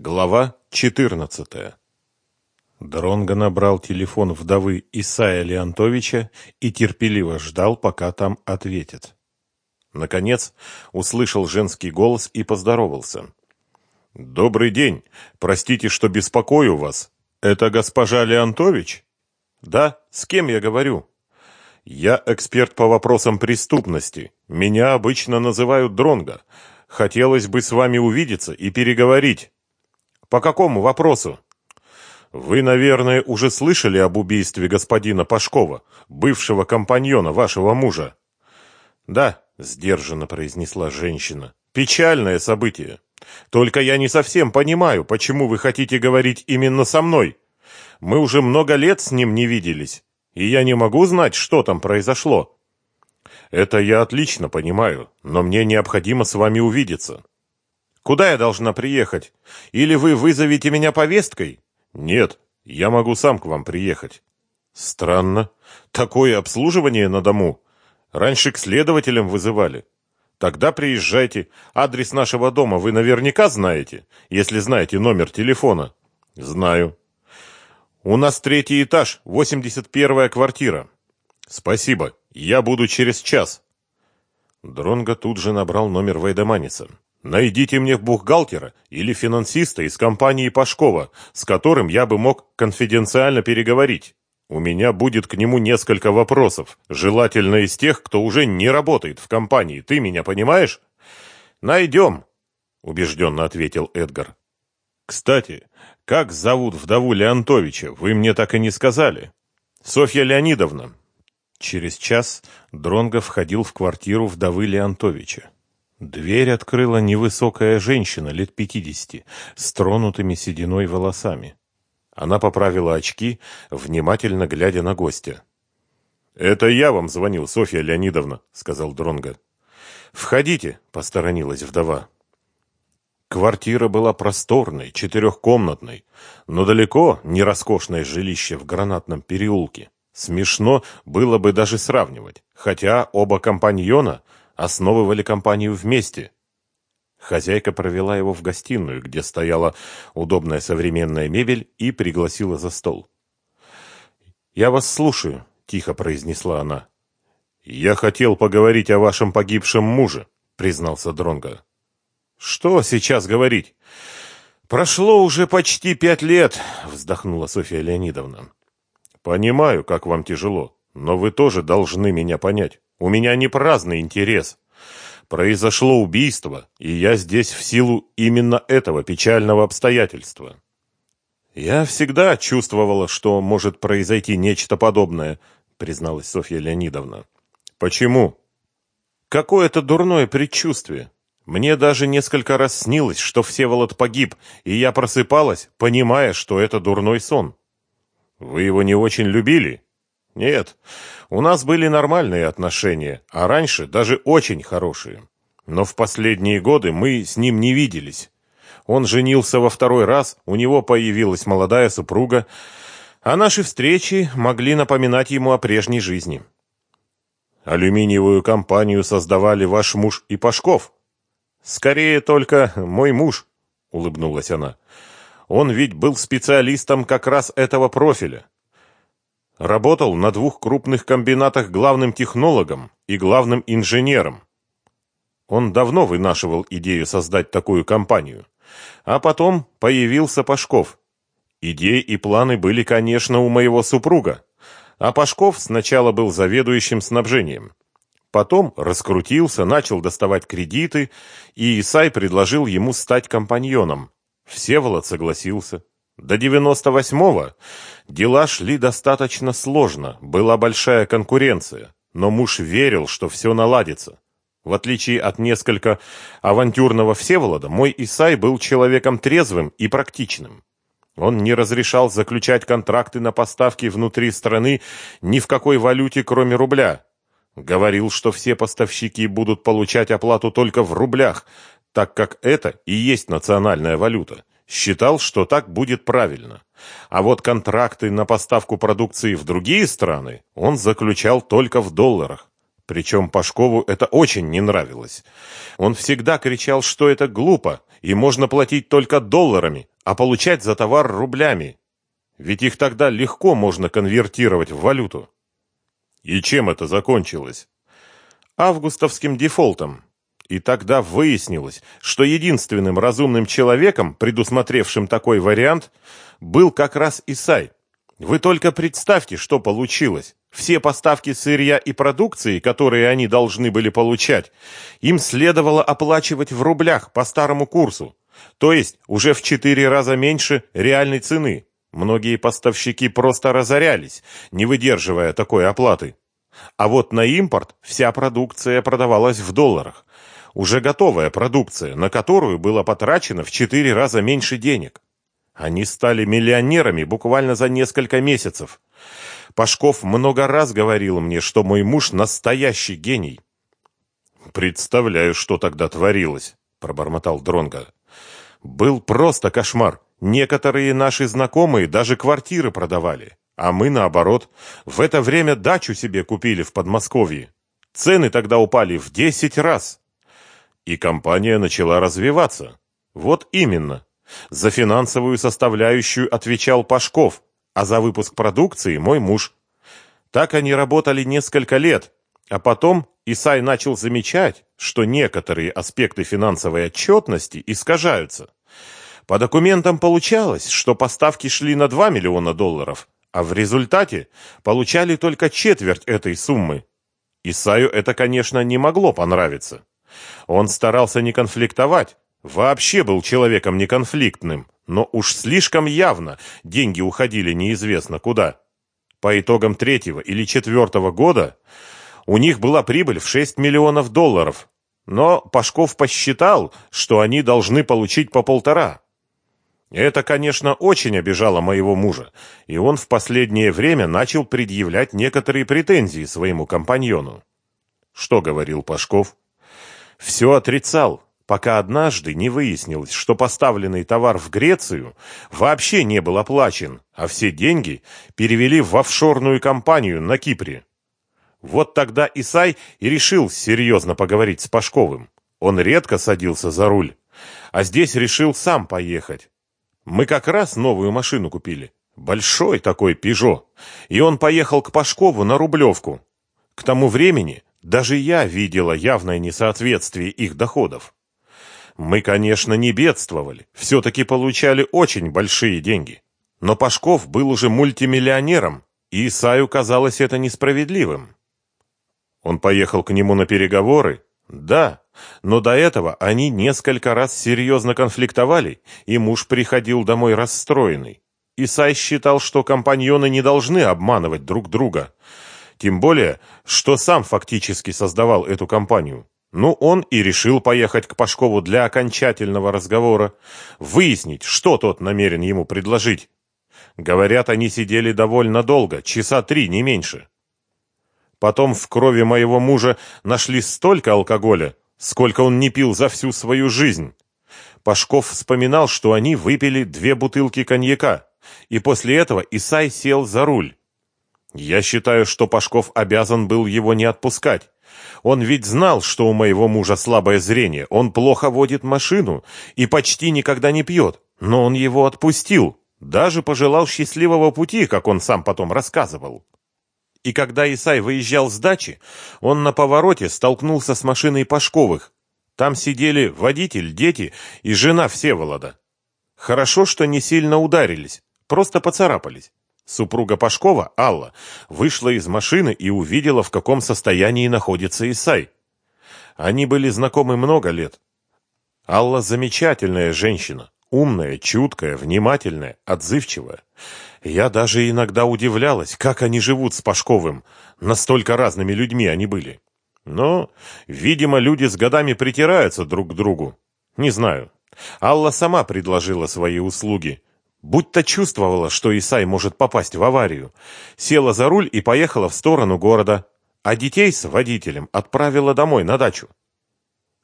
Глава 14. Дронго набрал телефон вдовы Исая Леонтовича и терпеливо ждал, пока там ответят. Наконец, услышал женский голос и поздоровался. «Добрый день. Простите, что беспокою вас. Это госпожа Леонтович?» «Да. С кем я говорю?» «Я эксперт по вопросам преступности. Меня обычно называют Дронго. Хотелось бы с вами увидеться и переговорить». По какому вопросу? Вы, наверное, уже слышали об убийстве господина Пашкова, бывшего компаньона вашего мужа. Да, сдержанно произнесла женщина. Печальное событие. Только я не совсем понимаю, почему вы хотите говорить именно со мной. Мы уже много лет с ним не виделись, и я не могу знать, что там произошло. Это я отлично понимаю, но мне необходимо с вами увидеться. Куда я должна приехать? Или вы вызовете меня повесткой? Нет, я могу сам к вам приехать. Странно. Такое обслуживание на дому. Раньше к следователям вызывали. Тогда приезжайте. Адрес нашего дома вы наверняка знаете, если знаете номер телефона. Знаю. У нас третий этаж, 81-я квартира. Спасибо. Я буду через час. Дронго тут же набрал номер Вайдаманиса. Найдите мне бухгалтера или финансиста из компании Пашкова, с которым я бы мог конфиденциально переговорить. У меня будет к нему несколько вопросов, желательно из тех, кто уже не работает в компании. Ты меня понимаешь? Найдем, убежденно ответил Эдгар. Кстати, как зовут вдову Леонтовича, вы мне так и не сказали. Софья Леонидовна. Через час Дронго входил в квартиру вдовы Леонтовича. Дверь открыла невысокая женщина лет пятидесяти, с тронутыми сединой волосами. Она поправила очки, внимательно глядя на гостя. «Это я вам звонил, Софья Леонидовна», — сказал Дронга. «Входите», — посторонилась вдова. Квартира была просторной, четырехкомнатной, но далеко не роскошное жилище в гранатном переулке. Смешно было бы даже сравнивать, хотя оба компаньона — основывали компанию вместе. Хозяйка провела его в гостиную, где стояла удобная современная мебель, и пригласила за стол. «Я вас слушаю», — тихо произнесла она. «Я хотел поговорить о вашем погибшем муже», — признался Дронго. «Что сейчас говорить? Прошло уже почти пять лет», — вздохнула Софья Леонидовна. «Понимаю, как вам тяжело, но вы тоже должны меня понять. У меня не праздный интерес. Произошло убийство, и я здесь в силу именно этого печального обстоятельства. Я всегда чувствовала, что может произойти нечто подобное, призналась Софья Леонидовна. Почему? Какое-то дурное предчувствие. Мне даже несколько раз снилось, что Всеволод погиб, и я просыпалась, понимая, что это дурной сон. Вы его не очень любили? Нет, у нас были нормальные отношения, а раньше даже очень хорошие. Но в последние годы мы с ним не виделись. Он женился во второй раз, у него появилась молодая супруга, а наши встречи могли напоминать ему о прежней жизни. Алюминиевую компанию создавали ваш муж и Пашков. Скорее только мой муж, улыбнулась она. Он ведь был специалистом как раз этого профиля. Работал на двух крупных комбинатах главным технологом и главным инженером. Он давно вынашивал идею создать такую компанию. А потом появился Пашков. Идеи и планы были, конечно, у моего супруга. А Пашков сначала был заведующим снабжением. Потом раскрутился, начал доставать кредиты, и Исай предложил ему стать компаньоном. Всеволод согласился. До 98-го дела шли достаточно сложно, была большая конкуренция, но муж верил, что все наладится. В отличие от несколько авантюрного Всеволода, мой Исай был человеком трезвым и практичным. Он не разрешал заключать контракты на поставки внутри страны ни в какой валюте, кроме рубля. Говорил, что все поставщики будут получать оплату только в рублях, так как это и есть национальная валюта считал, что так будет правильно. А вот контракты на поставку продукции в другие страны он заключал только в долларах. Причем Пашкову это очень не нравилось. Он всегда кричал, что это глупо, и можно платить только долларами, а получать за товар рублями. Ведь их тогда легко можно конвертировать в валюту. И чем это закончилось? Августовским дефолтом. И тогда выяснилось, что единственным разумным человеком, предусмотревшим такой вариант, был как раз Исай. Вы только представьте, что получилось. Все поставки сырья и продукции, которые они должны были получать, им следовало оплачивать в рублях по старому курсу, то есть уже в четыре раза меньше реальной цены. Многие поставщики просто разорялись, не выдерживая такой оплаты. А вот на импорт вся продукция продавалась в долларах. Уже готовая продукция, на которую было потрачено в четыре раза меньше денег. Они стали миллионерами буквально за несколько месяцев. Пашков много раз говорил мне, что мой муж настоящий гений. Представляю, что тогда творилось, пробормотал Дронга. Был просто кошмар. Некоторые наши знакомые даже квартиры продавали, а мы наоборот, в это время дачу себе купили в Подмосковье. Цены тогда упали в десять раз. И компания начала развиваться. Вот именно. За финансовую составляющую отвечал Пашков, а за выпуск продукции мой муж. Так они работали несколько лет, а потом Исай начал замечать, что некоторые аспекты финансовой отчетности искажаются. По документам получалось, что поставки шли на 2 миллиона долларов, а в результате получали только четверть этой суммы. Исаю это, конечно, не могло понравиться. Он старался не конфликтовать, Вообще был человеком неконфликтным, но уж слишком явно деньги уходили неизвестно куда. По итогам третьего или четвертого года у них была прибыль в 6 миллионов долларов, но Пашков посчитал, что они должны получить по полтора. Это, конечно, очень обижало моего мужа, и он в последнее время начал предъявлять некоторые претензии своему компаньону. Что говорил Пашков? Все отрицал, пока однажды не выяснилось, что поставленный товар в Грецию вообще не был оплачен, а все деньги перевели в офшорную компанию на Кипре. Вот тогда Исай и решил серьезно поговорить с Пашковым. Он редко садился за руль, а здесь решил сам поехать. Мы как раз новую машину купили. Большой такой «Пежо». И он поехал к Пашкову на Рублевку. К тому времени даже я видела явное несоответствие их доходов. Мы, конечно, не бедствовали, все-таки получали очень большие деньги. Но Пашков был уже мультимиллионером, и Исаю казалось это несправедливым. Он поехал к нему на переговоры? Да, но до этого они несколько раз серьезно конфликтовали, и муж приходил домой расстроенный. Исай считал, что компаньоны не должны обманывать друг друга. Тем более, что сам фактически создавал эту компанию. Ну, он и решил поехать к Пашкову для окончательного разговора, выяснить, что тот намерен ему предложить. Говорят, они сидели довольно долго, часа три, не меньше. Потом в крови моего мужа нашли столько алкоголя, сколько он не пил за всю свою жизнь. Пашков вспоминал, что они выпили две бутылки коньяка, и после этого Исай сел за руль. Я считаю, что Пашков обязан был его не отпускать. Он ведь знал, что у моего мужа слабое зрение, он плохо водит машину и почти никогда не пьет, но он его отпустил, даже пожелал счастливого пути, как он сам потом рассказывал. И когда Исай выезжал с дачи, он на повороте столкнулся с машиной Пашковых. Там сидели водитель, дети и жена Всеволода. Хорошо, что не сильно ударились, просто поцарапались. Супруга Пашкова, Алла, вышла из машины и увидела, в каком состоянии находится Исай. Они были знакомы много лет. Алла замечательная женщина, умная, чуткая, внимательная, отзывчивая. Я даже иногда удивлялась, как они живут с Пашковым, настолько разными людьми они были. Но, видимо, люди с годами притираются друг к другу. Не знаю. Алла сама предложила свои услуги, Будь-то чувствовала, что Исай может попасть в аварию. Села за руль и поехала в сторону города, а детей с водителем отправила домой на дачу.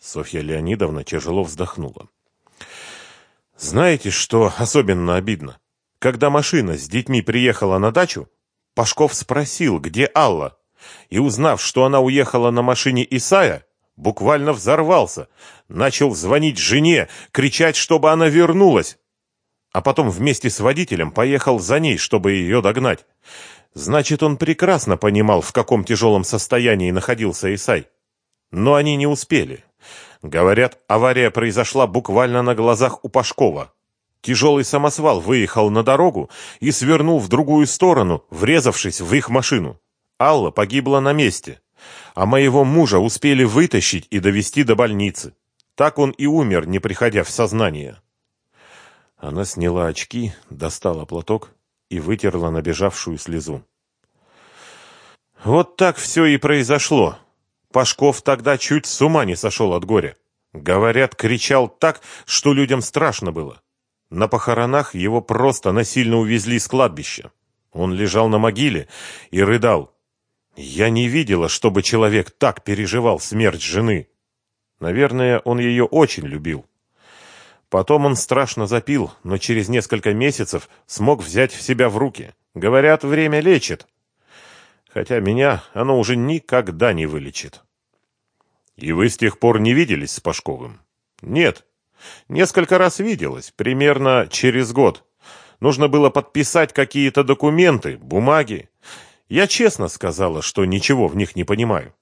Софья Леонидовна тяжело вздохнула. Знаете, что особенно обидно? Когда машина с детьми приехала на дачу, Пашков спросил, где Алла, и узнав, что она уехала на машине Исая, Буквально взорвался. Начал звонить жене, кричать, чтобы она вернулась. А потом вместе с водителем поехал за ней, чтобы ее догнать. Значит, он прекрасно понимал, в каком тяжелом состоянии находился Исай. Но они не успели. Говорят, авария произошла буквально на глазах у Пашкова. Тяжелый самосвал выехал на дорогу и свернул в другую сторону, врезавшись в их машину. Алла погибла на месте, а моего мужа успели вытащить и довести до больницы. Так он и умер, не приходя в сознание. Она сняла очки, достала платок и вытерла набежавшую слезу. Вот так все и произошло. Пашков тогда чуть с ума не сошел от горя. Говорят, кричал так, что людям страшно было. На похоронах его просто насильно увезли с кладбища. Он лежал на могиле и рыдал. Я не видела, чтобы человек так переживал смерть жены. Наверное, он ее очень любил. Потом он страшно запил, но через несколько месяцев смог взять в себя в руки. Говорят, время лечит. Хотя меня оно уже никогда не вылечит. И вы с тех пор не виделись с Пашковым? Нет. Несколько раз виделась, примерно через год. Нужно было подписать какие-то документы, бумаги. Я честно сказала, что ничего в них не понимаю.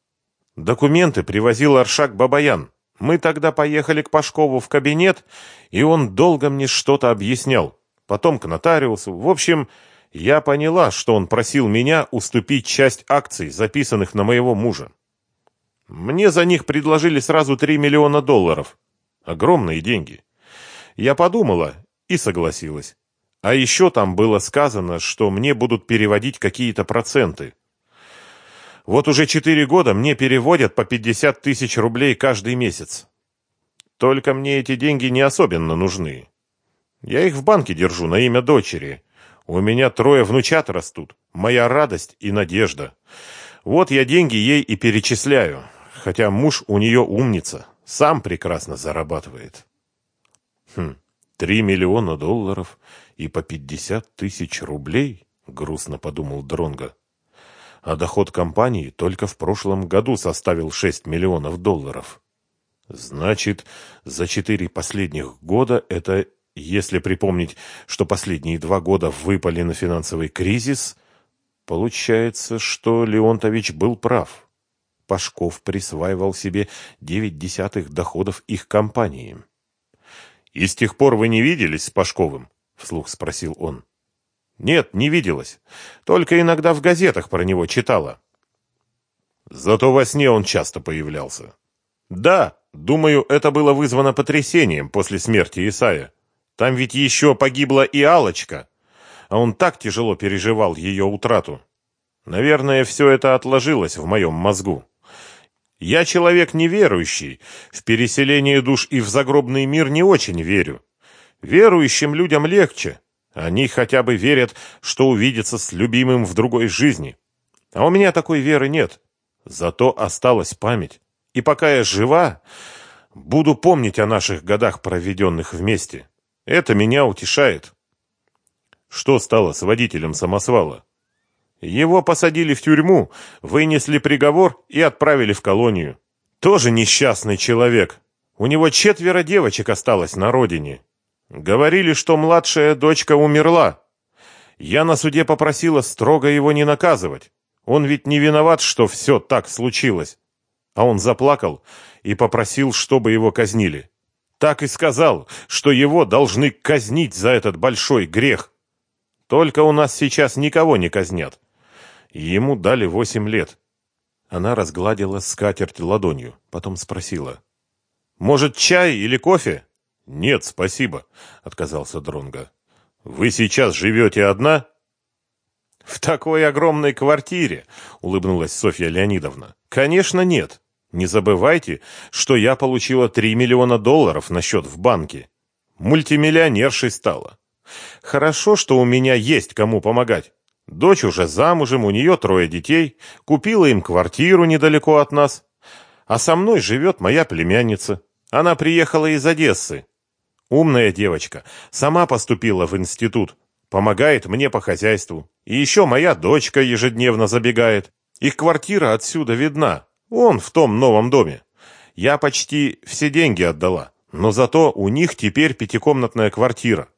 Документы привозил Аршак Бабаян. Мы тогда поехали к Пашкову в кабинет, и он долго мне что-то объяснял. Потом к нотариусу. В общем, я поняла, что он просил меня уступить часть акций, записанных на моего мужа. Мне за них предложили сразу 3 миллиона долларов. Огромные деньги. Я подумала и согласилась. А еще там было сказано, что мне будут переводить какие-то проценты. Вот уже четыре года мне переводят по 50 тысяч рублей каждый месяц. Только мне эти деньги не особенно нужны. Я их в банке держу на имя дочери. У меня трое внучат растут. Моя радость и надежда. Вот я деньги ей и перечисляю. Хотя муж у нее умница сам прекрасно зарабатывает. Хм, три миллиона долларов и по пятьдесят тысяч рублей, грустно подумал Дронга. А доход компании только в прошлом году составил шесть миллионов долларов. Значит, за четыре последних года это, если припомнить, что последние два года выпали на финансовый кризис, получается, что Леонтович был прав. Пашков присваивал себе девять десятых доходов их компании. «И с тех пор вы не виделись с Пашковым?» — вслух спросил он. «Нет, не виделась. Только иногда в газетах про него читала». Зато во сне он часто появлялся. «Да, думаю, это было вызвано потрясением после смерти Исая. Там ведь еще погибла и Алочка, а он так тяжело переживал ее утрату. Наверное, все это отложилось в моем мозгу». Я человек неверующий, в переселение душ и в загробный мир не очень верю. Верующим людям легче. Они хотя бы верят, что увидятся с любимым в другой жизни. А у меня такой веры нет. Зато осталась память. И пока я жива, буду помнить о наших годах, проведенных вместе. Это меня утешает. Что стало с водителем самосвала? Его посадили в тюрьму, вынесли приговор и отправили в колонию. Тоже несчастный человек. У него четверо девочек осталось на родине. Говорили, что младшая дочка умерла. Я на суде попросила строго его не наказывать. Он ведь не виноват, что все так случилось. А он заплакал и попросил, чтобы его казнили. Так и сказал, что его должны казнить за этот большой грех. Только у нас сейчас никого не казнят. Ему дали восемь лет. Она разгладила скатерть ладонью, потом спросила. «Может, чай или кофе?» «Нет, спасибо», — отказался Дронга. «Вы сейчас живете одна?» «В такой огромной квартире», — улыбнулась Софья Леонидовна. «Конечно, нет. Не забывайте, что я получила три миллиона долларов на счет в банке. Мультимиллионершей стала. Хорошо, что у меня есть кому помогать. Дочь уже замужем, у нее трое детей, купила им квартиру недалеко от нас. А со мной живет моя племянница. Она приехала из Одессы. Умная девочка, сама поступила в институт, помогает мне по хозяйству. И еще моя дочка ежедневно забегает. Их квартира отсюда видна, он в том новом доме. Я почти все деньги отдала, но зато у них теперь пятикомнатная квартира.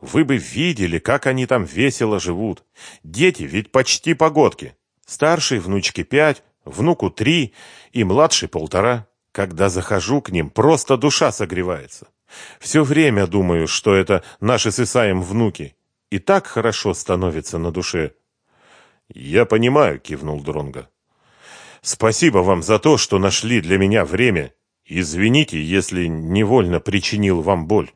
Вы бы видели, как они там весело живут. Дети ведь почти погодки. Старшей внучке пять, внуку три и младший полтора. Когда захожу к ним, просто душа согревается. Все время думаю, что это наши с Исаем внуки. И так хорошо становится на душе. Я понимаю, кивнул Дронга. Спасибо вам за то, что нашли для меня время. Извините, если невольно причинил вам боль.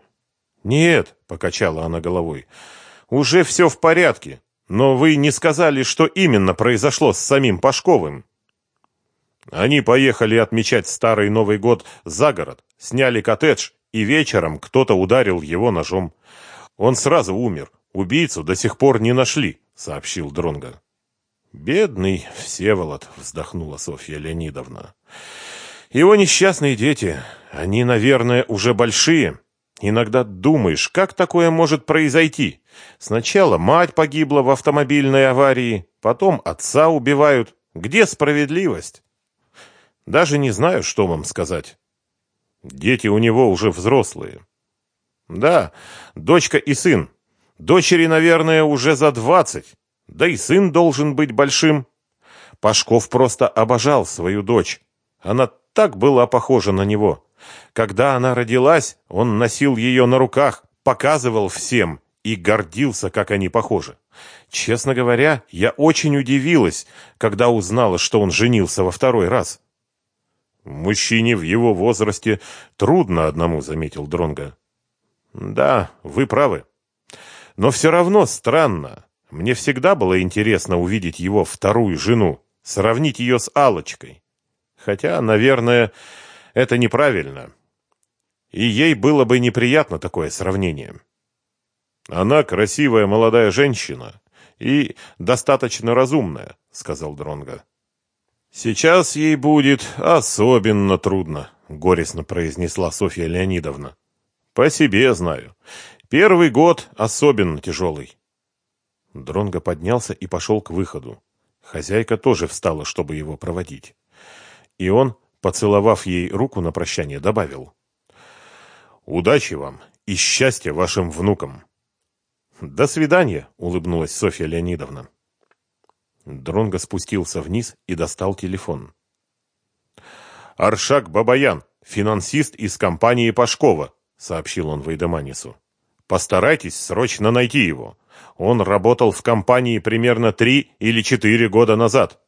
«Нет», — покачала она головой, — «уже все в порядке, но вы не сказали, что именно произошло с самим Пашковым». Они поехали отмечать Старый Новый год за город, сняли коттедж, и вечером кто-то ударил его ножом. Он сразу умер. Убийцу до сих пор не нашли, сообщил Дронга. Бедный Всеволод, вздохнула Софья Леонидовна. Его несчастные дети, они, наверное, уже большие. Иногда думаешь, как такое может произойти? Сначала мать погибла в автомобильной аварии, потом отца убивают. Где справедливость? Даже не знаю, что вам сказать. Дети у него уже взрослые. Да, дочка и сын. Дочери, наверное, уже за двадцать. Да и сын должен быть большим. Пашков просто обожал свою дочь. Она так была похожа на него. Когда она родилась, он носил ее на руках, показывал всем и гордился, как они похожи. Честно говоря, я очень удивилась, когда узнала, что он женился во второй раз. Мужчине в его возрасте трудно одному, заметил Дронга. Да, вы правы. Но все равно странно. Мне всегда было интересно увидеть его вторую жену, сравнить ее с Алочкой. Хотя, наверное, это неправильно. И ей было бы неприятно такое сравнение. Она красивая молодая женщина и достаточно разумная, сказал Дронга. Сейчас ей будет особенно трудно, горестно произнесла Софья Леонидовна. По себе знаю. Первый год особенно тяжелый. Дронго поднялся и пошел к выходу. Хозяйка тоже встала, чтобы его проводить. И он поцеловав ей руку на прощание, добавил. «Удачи вам и счастья вашим внукам!» «До свидания!» — улыбнулась Софья Леонидовна. Дронго спустился вниз и достал телефон. «Аршак Бабаян, финансист из компании Пашкова», — сообщил он Вайдаманису. «Постарайтесь срочно найти его. Он работал в компании примерно три или четыре года назад.